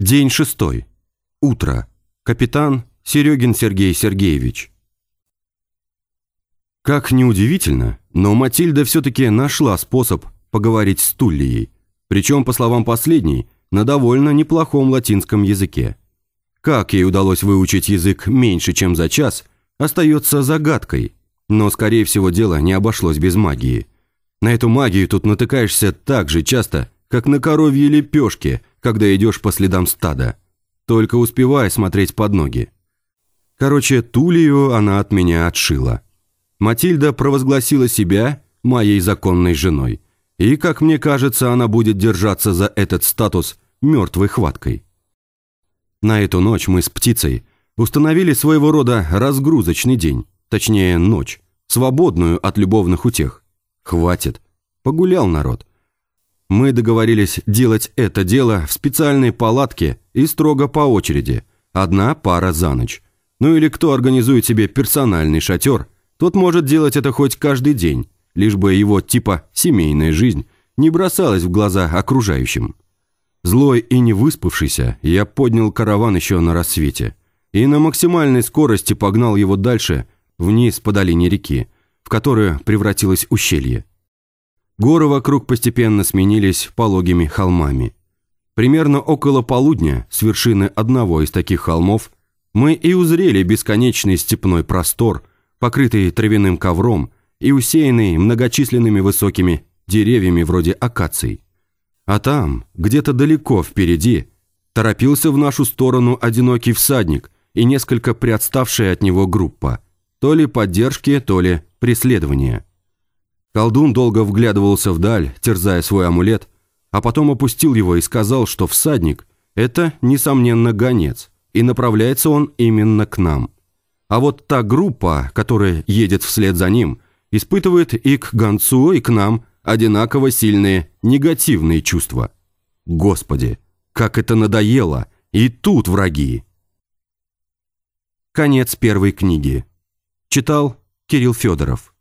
День шестой. Утро. Капитан Серегин Сергей Сергеевич. Как неудивительно, но Матильда все-таки нашла способ поговорить с Туллией, причем, по словам последней, на довольно неплохом латинском языке. Как ей удалось выучить язык меньше, чем за час, остается загадкой, но, скорее всего, дело не обошлось без магии. На эту магию тут натыкаешься так же часто, как на коровьи лепешки, когда идешь по следам стада. Только успевай смотреть под ноги. Короче, Тулию она от меня отшила. Матильда провозгласила себя моей законной женой. И, как мне кажется, она будет держаться за этот статус мертвой хваткой. На эту ночь мы с птицей установили своего рода разгрузочный день, точнее ночь, свободную от любовных утех. Хватит. Погулял народ. Мы договорились делать это дело в специальной палатке и строго по очереди. Одна пара за ночь. Ну или кто организует себе персональный шатер, тот может делать это хоть каждый день, лишь бы его типа семейная жизнь не бросалась в глаза окружающим. Злой и не выспавшийся, я поднял караван еще на рассвете и на максимальной скорости погнал его дальше, вниз по долине реки, в которую превратилось ущелье. Горы вокруг постепенно сменились пологими холмами. Примерно около полудня с вершины одного из таких холмов мы и узрели бесконечный степной простор, покрытый травяным ковром и усеянный многочисленными высокими деревьями вроде акаций. А там, где-то далеко впереди, торопился в нашу сторону одинокий всадник и несколько приотставшая от него группа, то ли поддержки, то ли преследования. Колдун долго вглядывался вдаль, терзая свой амулет, а потом опустил его и сказал, что всадник – это, несомненно, гонец, и направляется он именно к нам. А вот та группа, которая едет вслед за ним, испытывает и к гонцу, и к нам одинаково сильные негативные чувства. Господи, как это надоело! И тут враги! Конец первой книги. Читал Кирилл Федоров.